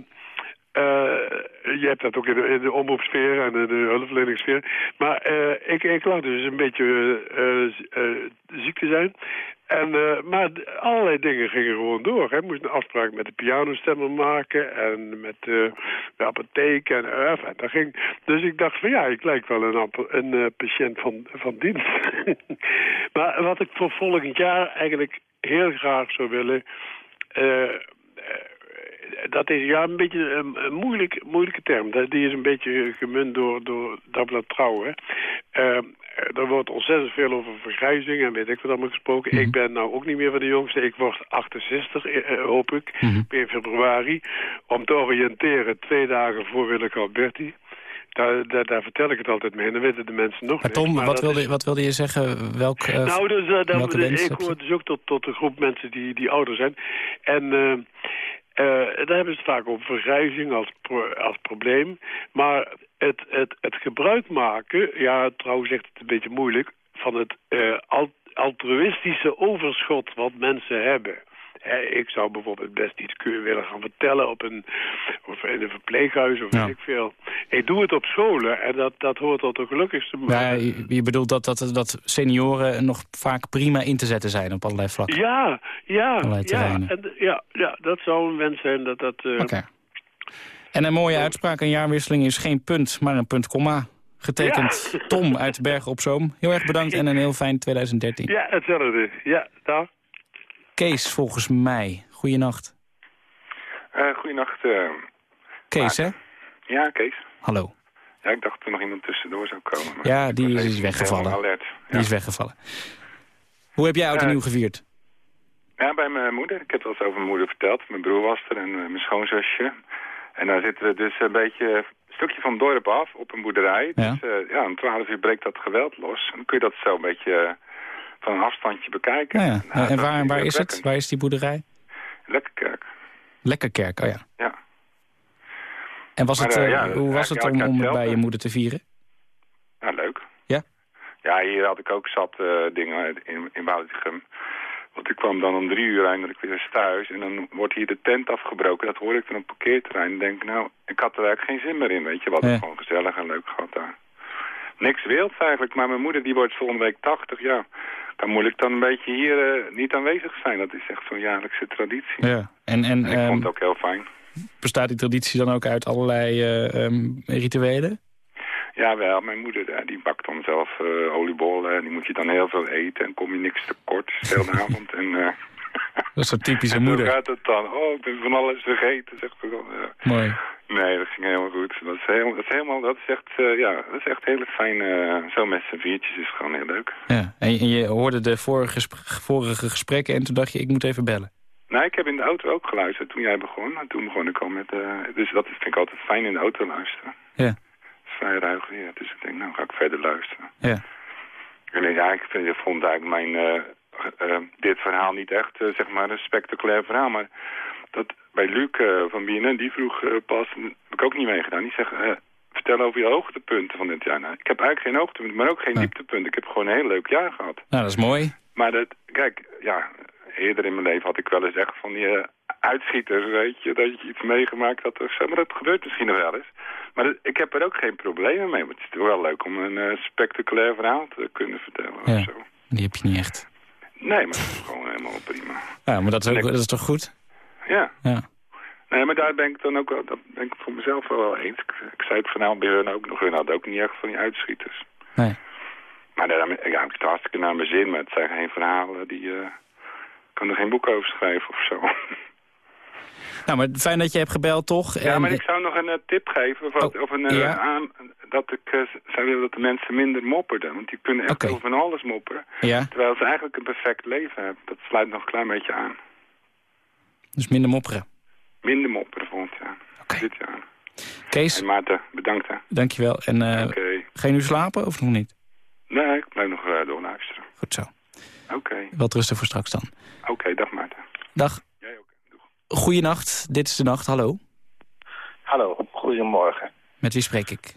je hebt dat ook in de, in de omroepsfeer en in de hulpverleningssfeer. Maar eh, ik, ik lag dus een beetje eh, eh, ziek te zijn. En, eh, maar allerlei dingen gingen gewoon door. Hij moest een afspraak met de pianostemmer maken en met eh, de apotheek en, eh, en dat ging. Dus ik dacht van ja, ik lijk wel een, een eh, patiënt van, van dienst. maar wat ik voor volgend jaar eigenlijk heel graag zou willen... dat is ja een beetje een, een moeilijk, moeilijke term. Die is een beetje gemunt door, door Dagblad Trouw. Hè. Eh, er wordt ontzettend veel over vergrijzing en weet ik wat allemaal gesproken. Ik ben nou ook niet meer van de jongste. Ik word 68, eh, eh, hoop ik, in februari. Om te oriënteren twee dagen voor Willeke Alberti. Daar, daar, daar vertel ik het altijd mee en dan weten de mensen nog Maar niks. Tom, Maar wat wilde, is- wat wilde je zeggen? Welk, eh, nou, dus, uh, welke ik hoor dus ook tot, tot de groep mensen die, die ouder zijn. En daar hebben ze het vaak over vergrijzing als, pro- als probleem. Maar het, het, het gebruik maken, ja, trouwens zegt het een beetje moeilijk... van het eh, al- altruïstische overschot wat mensen hebben... Ik zou bijvoorbeeld best iets kunnen willen gaan vertellen op een, of in een verpleeghuis of Ja. weet ik veel. Ik doe het op scholen en dat, dat hoort tot de gelukkigste Ja, je, je bedoelt dat, dat, dat senioren nog vaak prima in te zetten zijn op allerlei vlakken. Ja, ja, ja, en, ja, ja, dat zou een wens zijn dat dat... Oké. En een mooie uitspraak, een jaarwisseling is geen punt, maar een punt, komma. Getekend Tom uit Bergen op Zoom. Heel erg bedankt en een heel fijn 2013. Ja, hetzelfde. Ja, dag. Kees, volgens mij. Goeienacht. Uh, goeienacht. eh. Kees, hè? ja, Kees. Hallo. Ja, ik dacht dat er nog iemand tussendoor zou komen. Ja, die is even weggevallen. Alert. Die is weggevallen. Hoe heb jij oud en nieuw gevierd? Ja, bij mijn moeder. Ik heb het eens over mijn moeder verteld. Mijn broer was er en eh, mijn schoonzusje. En daar zitten we dus een beetje een stukje van het dorp af op een boerderij. Ja. Dus ja, om 12 uur breekt dat geweld los. En dan kun je dat zo een beetje van een afstandje bekijken. Nou ja. Nou, en waar, waar is het? Waar is die boerderij? Lekkerkerk. Lekkerkerk, oh ja. Ja. En was Maar, het, eh, eh, ja, hoe was het om, om het bij je moeder te vieren? Ja, leuk. Ja? Ja, hier had ik ook zat eh, dingen in, in. Want ik kwam dan om drie uur eindelijk weer eens thuis. En dan wordt hier de tent afgebroken. Dat hoor ik dan op het parkeerterrein. En denk ik, nou, ik had er eigenlijk geen zin meer in, weet je. Wat Ja. het gewoon gezellig en leuk gehad daar. Niks wilds eigenlijk. Maar mijn moeder die wordt volgende week 80, ja. Dan moet ik dan een beetje hier eh, niet aanwezig zijn. Dat is echt zo'n jaarlijkse traditie. Ja. En, en En ik ehm, vond het ook heel fijn. bestaat die traditie dan ook uit allerlei eh, ehm, rituelen? Ja, wel. Mijn moeder eh, die bakt dan zelf oliebollen. En die moet je dan heel veel eten. En kom je niks tekort de hele avond. En, Dat is zo'n typische moeder. Hoe gaat het dan? Oh, ik ben van alles vergeten, zegt ze dan. Ja. Mooi. Nee, dat ging helemaal goed. Dat is, heel, dat is helemaal, dat is echt, eh, ja, dat is echt hele fijn. eh, zo met z'n viertjes is gewoon heel leuk. Ja. En, je- en je hoorde de vorige, vorige gesprekken en toen dacht je, ik moet even bellen. Nou, ik heb in de auto ook geluisterd toen jij begon. En toen begon ik al met, eh, dus dat vind ik altijd fijn in de auto luisteren. Ja. Het is vrij ruig weer, dus ik denk, nou ga ik verder luisteren. Ja. En ja, ik, vind, vond eigenlijk mijn, dit verhaal niet echt, eh, zeg maar, een spectaculair verhaal. Maar dat bij Luc eh, van BNN, die vroeg eh, pas, heb ik ook niet meegedaan. Die zegt, eh, vertel over je hoogtepunten van dit jaar. Nou, ik heb eigenlijk geen hoogtepunten, maar ook geen dieptepunten. Ik heb gewoon een heel leuk jaar gehad. Nou, dat is mooi. Maar dat, kijk, ja, eerder in mijn leven had ik wel eens echt van die eh, uitschieters, weet je. Dat je iets meegemaakt had of zo. Maar dat gebeurt misschien nog wel eens. Maar dat- ik heb er ook geen problemen mee. Maar het is wel leuk om een eh, spectaculair verhaal te kunnen vertellen Ja. of zo. Die heb je niet echt. Nee, maar dat is gewoon helemaal prima. Ja, maar dat is, ook, dat is toch goed? Ja. Ja. Nee, maar daar ben ik dan ook wel, dat ben ik voor mezelf wel wel eens. Ik, ik zei het vanavond bij hun ook nog. Hun hadden ook niet echt van die uitschieters. Nee. Maar daar ja, ik het hartstikke naar mijn zin. Maar het zijn geen verhalen die... eh, ik kan er geen boek over schrijven of zo. Nou, maar fijn dat je hebt gebeld, toch? Ja, En- maar ik zou nog een eh, tip geven. Of, Oh, of een, eh, ja. aan, dat ik eh, zou willen dat de mensen minder mopperden. Want die kunnen echt over van alles mopperen. Ja, Terwijl ze eigenlijk een perfect leven hebben. Dat sluit nog een klein beetje aan. dus minder mopperen. Minder mopperen volgend jaar. Oké. Dit jaar. Kees, En Maarten, bedankt hè. dankjewel. En eh, Oké. ga je nu slapen of nog niet? Nee, ik blijf nog uh, doorluisteren. Goed zo. Oké. Wat rusten voor straks dan. Oké, dag Maarten. Dag. Goeienacht, dit is de nacht. Hallo. Hallo, goedemorgen. Met wie spreek ik?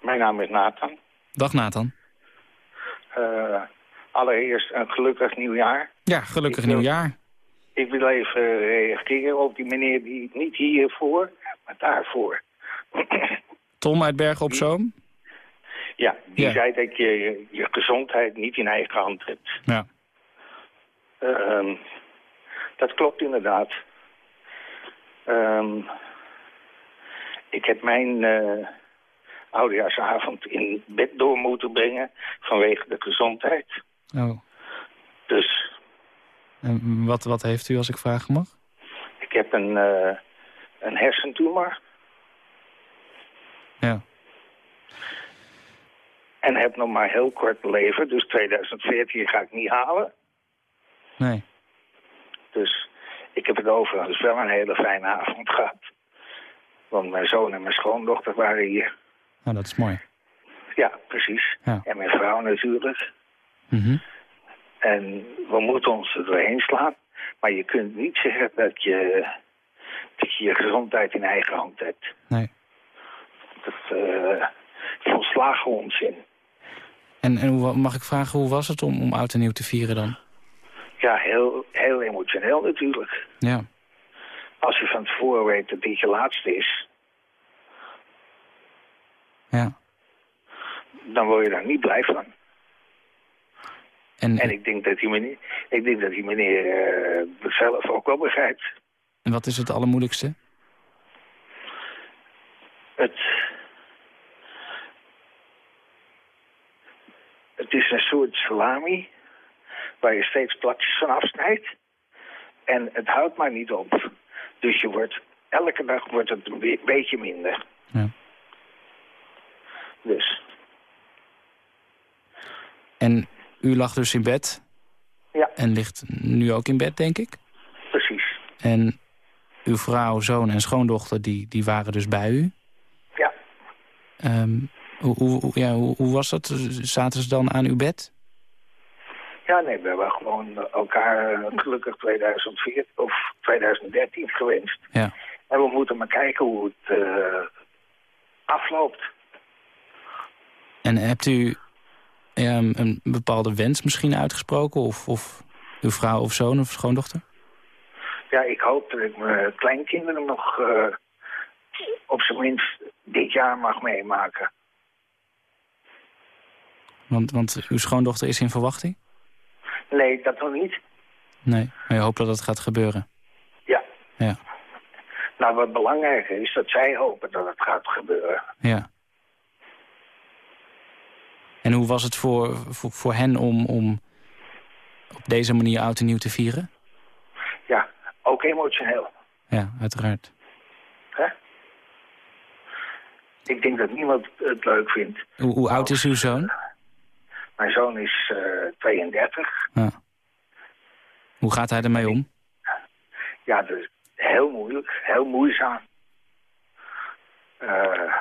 Mijn naam is Nathan. Dag Nathan. Eh, allereerst een gelukkig nieuwjaar. Ja, gelukkig wil- nieuwjaar. Ik wil even reageren op die meneer die niet hiervoor, maar daarvoor. Tom uit Bergen op Zoom. ja, die Ja. zei dat je je gezondheid niet in eigen hand hebt. Ja. Ehm, dat klopt inderdaad. Ehm, ik heb mijn eh oudejaarsavond in bed door moeten brengen vanwege de gezondheid. Oh. Dus En wat, wat heeft u als ik vragen mag? ik heb een, eh, een hersentumor Ja. en heb nog maar heel kort leven. Dus 2014 ga ik niet halen. Nee. Dus ik heb het overigens wel een hele fijne avond gehad. Want mijn zoon en mijn schoondochter waren hier. Nou, dat is mooi. Ja, precies. Ja. En mijn vrouw natuurlijk. Mhm. En we moeten ons er doorheen slaan. Maar je kunt niet zeggen dat je dat je, je gezondheid in eigen hand hebt. Nee. Dat uh, volslagen onzin. En, en hoe, mag ik vragen, hoe was het om, om oud en nieuw te vieren dan? Ja, heel, heel emotioneel natuurlijk. Ja. Als je van tevoren weet dat dit je laatste is... Ja. dan word je daar niet blij van. En, En ik denk dat die meneer, ik denk dat die meneer uh, zelf ook wel begrijpt. en wat is het allermoeilijkste? Het, Het is een soort salami waar je steeds plakjes van afsnijdt. En het houdt maar niet op. Dus je wordt, elke dag wordt het een be- beetje minder. Ja. Dus, En u lag dus in bed? Ja. En ligt nu ook in bed, denk ik? precies. En uw vrouw, zoon en schoondochter, die, die waren dus bij u? Ja. Ehm, hoe, hoe, hoe- ja, hoe, hoe was dat? Zaten ze dan aan uw bed? Ja, nee, we hebben gewoon elkaar eh, gelukkig 2004 of 2013 gewenst. Ja. En we moeten maar kijken hoe het eh, afloopt. En hebt u een bepaalde wens misschien uitgesproken? Of, of uw vrouw of zoon of schoondochter? Ja, ik hoop dat ik mijn kleinkinderen nog eh, op zijn minst dit jaar mag meemaken. Want, want uw schoondochter is in verwachting? Nee, dat nog niet. Nee, maar je hoopt dat dat gaat gebeuren. Ja. Ja, Nou, wat belangrijker is dat zij hopen dat het gaat gebeuren. ja. En hoe was het voor, voor, voor hen om, om op deze manier oud en nieuw te vieren? Ja, ook emotioneel. Ja, uiteraard. Hè? Ik denk dat niemand het leuk vindt. Hoe, hoe oud is uw zoon? Mijn zoon is eh 32. Ja. Hoe gaat hij ermee om? Ja, dus heel moeilijk, heel moeizaam. Eh,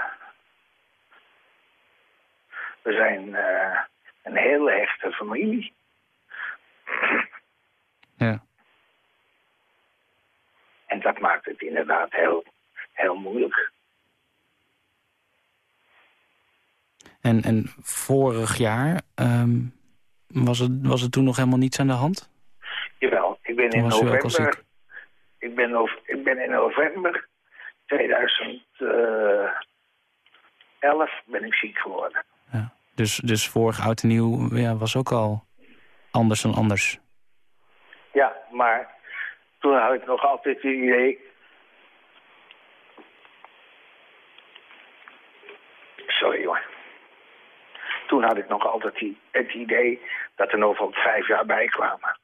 we zijn eh, een hele hechte familie. Ja. En dat maakt het inderdaad heel, heel moeilijk. En, en vorig jaar ehm, was, het, was er toen nog helemaal niets aan de hand? Jawel, ik ben Toen in november. Ik ben, ik ben in november 2011 ben ik ziek geworden. Dus, dus vorig oud en nieuw ja, was ook al anders dan anders. Ja, maar toen had ik nog altijd het idee. Sorry hoor. Toen had ik nog altijd die- het idee dat er nog vijf jaar bij kwamen.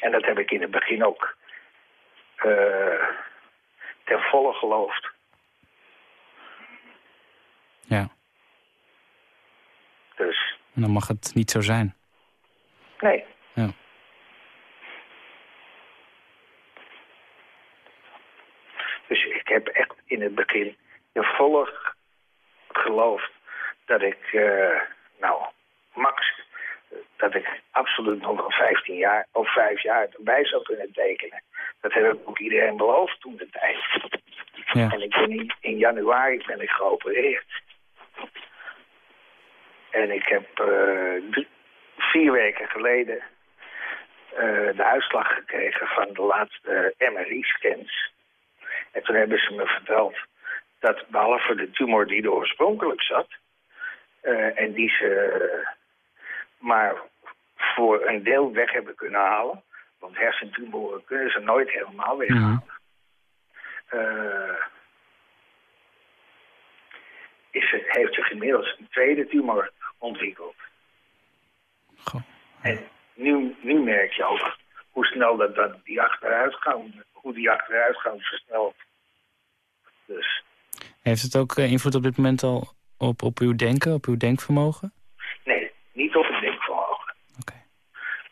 En dat heb ik in het begin ook eh ten volle geloofd. Ja. Dus En dan mag het niet zo zijn. nee. Ja. Dus ik heb echt in het begin in volle geloofd dat ik, eh, nou, max, dat ik absoluut nog wel 15 jaar of 5 jaar erbij zou kunnen tekenen. Dat heb ik ook iedereen beloofd toen de tijd. Ja. En ik ben in, in januari ben ik geopereerd. En ik heb eh, drie- vier weken geleden eh, de uitslag gekregen van de laatste MRI-scans. En toen hebben ze me verteld dat behalve de tumor die er oorspronkelijk zat... eh, en die ze maar voor een deel weg hebben kunnen halen... want hersentumoren kunnen ze nooit helemaal weghalen... eh, is heeft zich inmiddels een tweede tumor ontwikkeld. En nu, nu merk je ook hoe snel dat dan die achteruitgang, hoe die achteruitgang versnelt. Dus Heeft het ook eh, invloed op dit moment al op, op uw denken, op uw denkvermogen? nee, niet op het denkvermogen.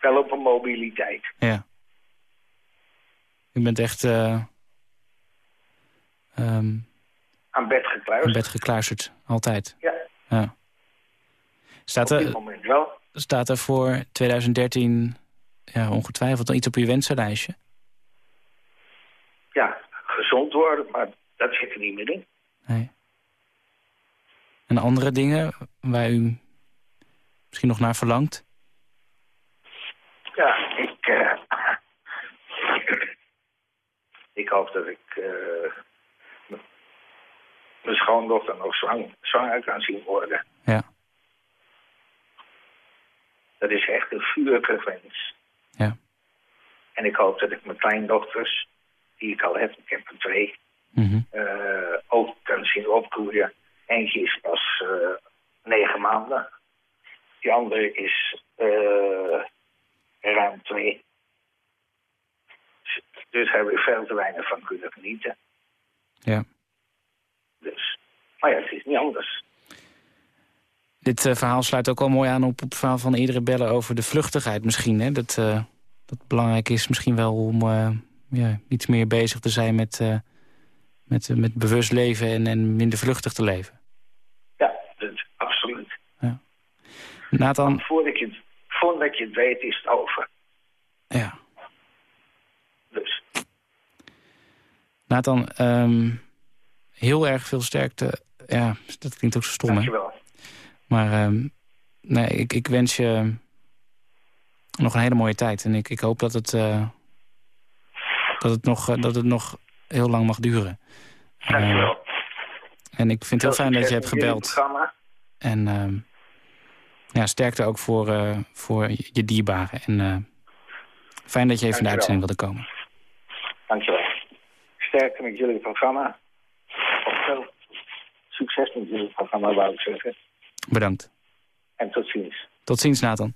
Wel op een mobiliteit. Ja. U bent echt eh, ehm, Aan bed gekluisterd. in bed gekluisterd, altijd. Ja, Ja. Staat op dit er, moment wel. staat er voor 2013 ja, ongetwijfeld al iets op uw wensenlijstje? Ja, gezond worden, maar dat zit er niet meer in. Nee. En andere dingen waar u misschien nog naar verlangt? Ja, ik, eh, ik hoop dat ik eh, mijn schoondochter nog zwang, zwanger kan zien worden. Ja. Dat is echt een vurige wens. Ja. En ik hoop dat ik mijn kleindochters, die ik al heb, ik heb er twee, Mhm. eh, ook kan zien opgroeien. Eentje is pas negen maanden. andere is eh, ruim twee. Dus- Dus daar hebben we veel te weinig van kunnen genieten. Ja. Dus, maar ja, het is niet anders. Dit eh, verhaal sluit ook wel mooi aan op, op het verhaal van iedere bellen over de vluchtigheid misschien. Hè? Dat, eh, dat belangrijk is misschien wel om ja, iets meer bezig te zijn met, met, met bewust leven en, en minder vluchtig te leven. Ja, dat, absoluut. Nathan, Voordat je, voordat je het weet is het over. ja. Dus. Nathan ehm, heel erg veel sterkte. Ja, dat klinkt ook zo stom, hè? Dankjewel. Maar ehm, nee, ik, ik wens je nog een hele mooie tijd. En ik, ik hoop dat het, eh, dat, het nog, eh, dat het nog heel lang mag duren. Dankjewel. Eh, en ik vind het heel fijn dat je hebt gebeld. En ja, sterkte ook voor, eh, voor je dierbaren. En eh, fijn dat je even in de uitzending wilde komen. Dankjewel. Sterkte met jullie programma. Veel succes met jullie programma, wou ik zeggen. Bedankt. En tot ziens. Tot ziens, Nathan.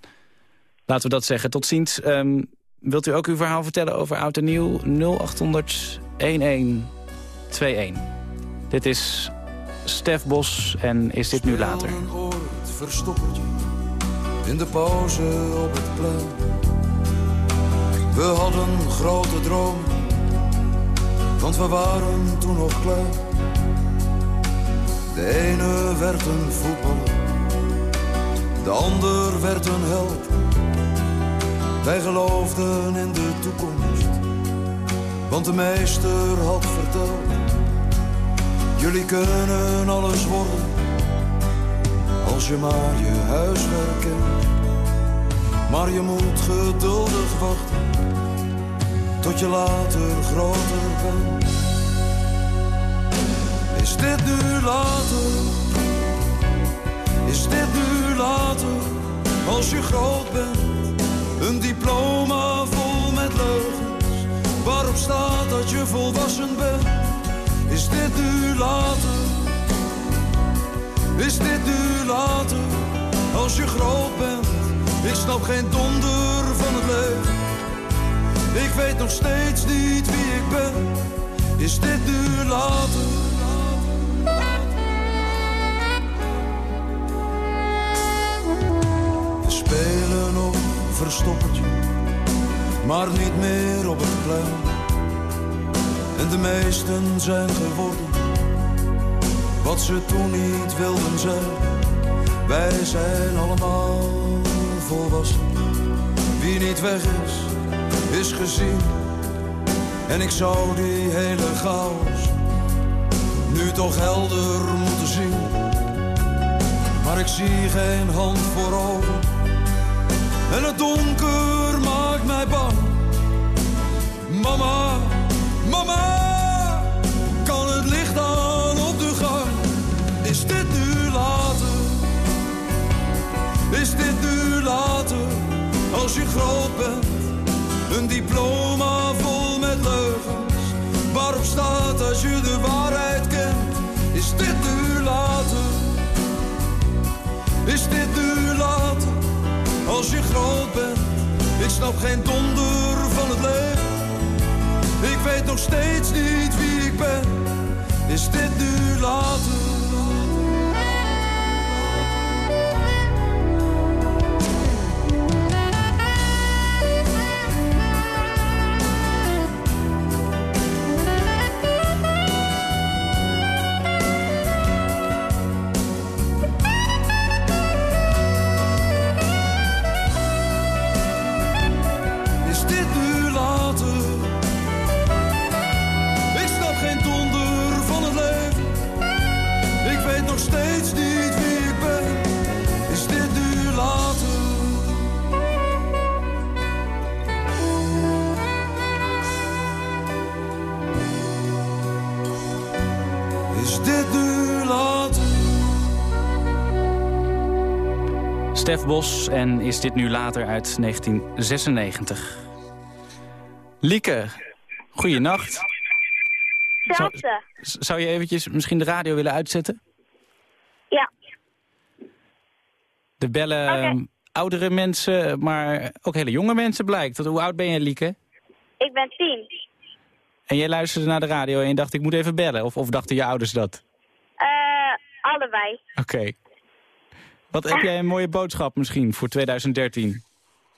Laten we dat zeggen. Tot ziens. Ehm, wilt u ook uw verhaal vertellen over Oud en Nieuw? 0800 1121. Dit is Stef Bos en is dit nu later? Verstoppertje in de pauze op het plein. We hadden grote dromen, want we waren toen nog klein. De ene werd een voetballer, de ander werd een held. Wij geloofden in de toekomst, want de meester had verteld. Jullie kunnen alles worden als je maar je huiswerk kent. Maar je moet geduldig wachten tot je later groter bent. Is dit nu later? Is dit nu later? Als je groot bent, een diploma vol met leugens, waarop staat dat je volwassen bent. Is dit nu later? Is dit nu later, als je groot bent? Ik snap geen donder van het leven. Ik weet nog steeds niet wie ik ben. Is dit nu later? We spelen nog verstoppertje, maar niet meer op het plein. En de meesten zijn geworden wat ze toen niet wilden zijn. Wij zijn allemaal volwassen. Wie niet weg is, is gezien. En ik zou die hele chaos nu toch helder moeten zien. Maar ik zie geen hand voor ogen. En het donker maakt mij bang. Mama, mama, groot bent, een diploma vol met leugens. Waarop staat als je de waarheid kent? Is dit nu later? Is dit nu later? Als je groot bent, ik snap geen donder van het leven. Ik weet nog steeds niet wie ik ben. Is dit nu later? Bos en is dit nu later uit 1996. Lieke, goeienacht. Zou, zou je eventjes misschien de radio willen uitzetten? Ja. De bellen ehm, oudere mensen, maar ook hele jonge mensen blijkt. Hoe oud ben je, Lieke? Ik ben tien. En jij luisterde naar de radio en je dacht, ik moet even bellen. Of, of dachten je ouders dat? Eh, allebei. Oké. Wat heb jij een mooie boodschap misschien voor 2013?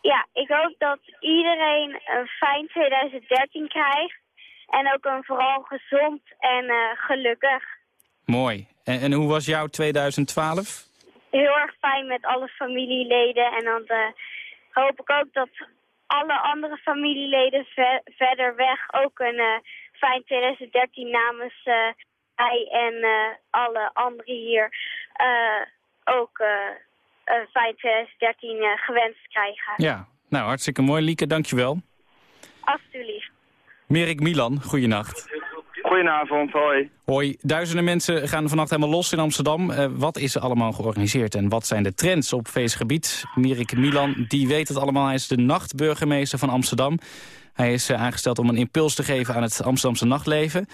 Ja, ik hoop dat iedereen een fijn 2013 krijgt. En ook een vooral gezond en eh, gelukkig. Mooi. En, en hoe was jouw 2012? Heel erg fijn met alle familieleden. En dan eh, hoop ik ook dat alle andere familieleden ve- verder weg ook een eh, fijn 2013 namens mij en alle anderen hier eh, ook eh, een fijn 2013 eh, gewenst krijgen. Ja, nou hartstikke mooi. Lieke, dankjewel. Alsjeblieft. Merik Milan, goeienacht. Goedenavond, hoi. Hoi, duizenden mensen gaan vannacht helemaal los in Amsterdam. Eh, wat is er allemaal georganiseerd en wat zijn de trends op feestgebied? Merik Milan, die weet het allemaal. Hij is de nachtburgemeester van Amsterdam. Hij is aangesteld om een impuls te geven aan het Amsterdamse nachtleven.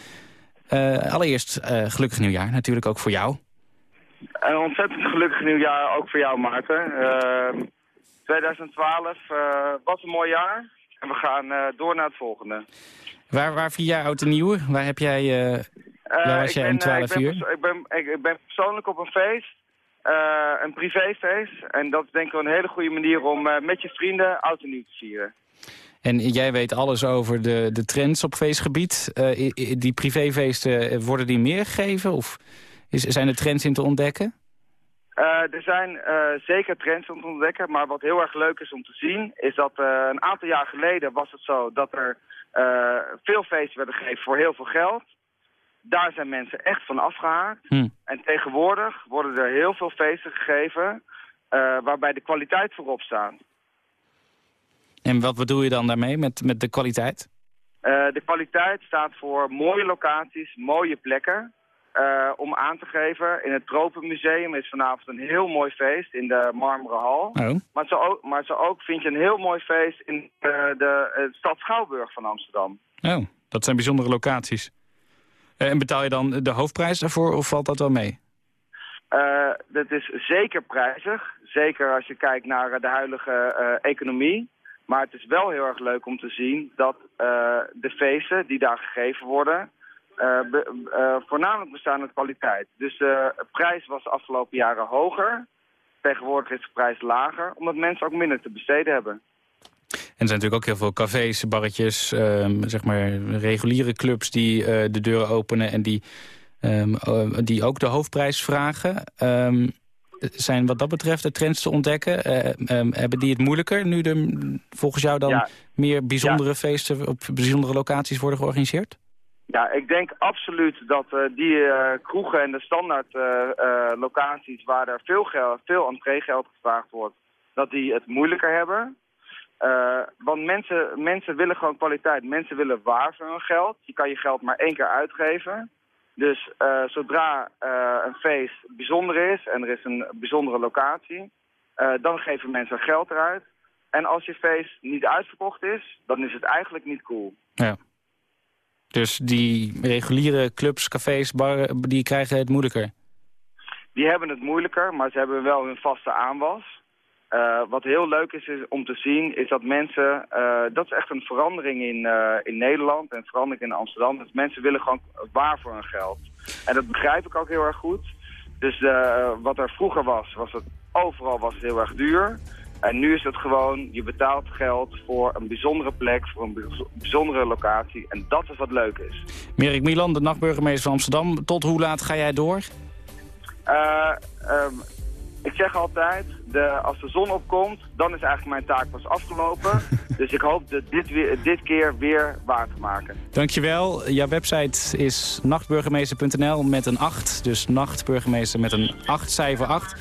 Eh, allereerst eh, gelukkig nieuwjaar, natuurlijk ook voor jou. Een ontzettend gelukkig nieuwjaar ook voor jou, Maarten. Eh, 2012 eh, was een mooi jaar en we gaan eh, door naar het volgende. Waar, waar vier jaar oud en nieuw? Waar heb jij... eh waar was ik jij ben, om eh, 12 ik ben uur? Ik ben, ik, ik ben persoonlijk op een feest, een privéfeest. En dat is denk ik wel een hele goede manier om met je vrienden oud en nieuw te vieren. En jij weet alles over de, de trends op feestgebied. Die privéfeesten, worden die meer gegeven? Of is, zijn er trends in te ontdekken? Eh, er zijn eh, zeker trends om te ontdekken, maar wat heel erg leuk is om te zien... is dat eh, een aantal jaar geleden was het zo dat er veel feesten werden gegeven voor heel veel geld. Daar zijn mensen echt van afgehaakt. Hm. En tegenwoordig worden er heel veel feesten gegeven waarbij de kwaliteit voorop staat. En wat bedoel je dan daarmee met, met de kwaliteit? De kwaliteit staat voor mooie locaties, mooie plekken. Eh, om aan te geven, in het Tropenmuseum is vanavond een heel mooi feest in de Marmeren Hal. Oh. Maar zo ook, maar zo ook vind je een heel mooi feest in eh, de eh, stad Schouwburg van Amsterdam. Oh, dat zijn bijzondere locaties. En betaal je dan de hoofdprijs daarvoor of valt dat wel mee? Dat is zeker prijzig, zeker als je kijkt naar de huidige economie. Maar het is wel heel erg leuk om te zien dat de feesten die daar gegeven worden... eh, be- eh, voornamelijk bestaan uit kwaliteit. Dus de prijs was de afgelopen jaren hoger. Tegenwoordig is de prijs lager, omdat mensen ook minder te besteden hebben. En er zijn natuurlijk ook heel veel cafés, barretjes, ehm, zeg maar reguliere clubs die eh, de deuren openen en die, ehm, eh, die ook de hoofdprijs vragen. Ehm, zijn wat dat betreft de trends te ontdekken? Eh, hebben die het moeilijker nu er volgens jou dan Ja. meer bijzondere feesten op bijzondere locaties worden georganiseerd? Ja, ik denk absoluut dat eh, die eh, kroegen en de standaard eh, locaties waar er veel, geld, veel entreegeld gevraagd wordt, dat die het moeilijker hebben. Want mensen, mensen willen gewoon kwaliteit. Mensen willen waar voor hun geld. Je kan je geld maar één keer uitgeven. Dus zodra een feest bijzonder is en er is een bijzondere locatie, dan geven mensen geld eruit. En als je feest niet uitverkocht is, dan is het eigenlijk niet cool. Ja. Dus die reguliere clubs, cafés, barren, die krijgen het moeilijker. Die hebben het moeilijker, maar ze hebben wel hun vaste aanwas. Eh, wat heel leuk is, om te zien, is dat mensen... eh, dat is echt een verandering in, eh, in Nederland en verandering in Amsterdam. Dat mensen willen gewoon waar voor hun geld. En dat begrijp ik ook heel erg goed. Dus wat er vroeger was, was het overal was heel erg duur. En nu is het gewoon, je betaalt geld voor een bijzondere plek, voor een bijz- bijzondere locatie. En dat is wat leuk is. Merik Milan, de nachtburgemeester van Amsterdam. Tot hoe laat ga jij door? Eh, ehm, ik zeg altijd, de, als de zon opkomt, dan is eigenlijk mijn taak pas afgelopen. dus ik hoop dat dit, weer, dit keer weer waar te maken. Dankjewel. Jouw website is nachtburgemeester.nl met een 8. Dus nachtburgemeester met een 8, cijfer 8.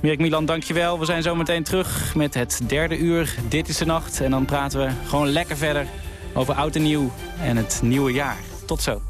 Mirk Milan, dankjewel. We zijn zo meteen terug met het derde uur. Dit is de nacht. En dan praten we gewoon lekker verder over oud en nieuw en het nieuwe jaar. Tot zo.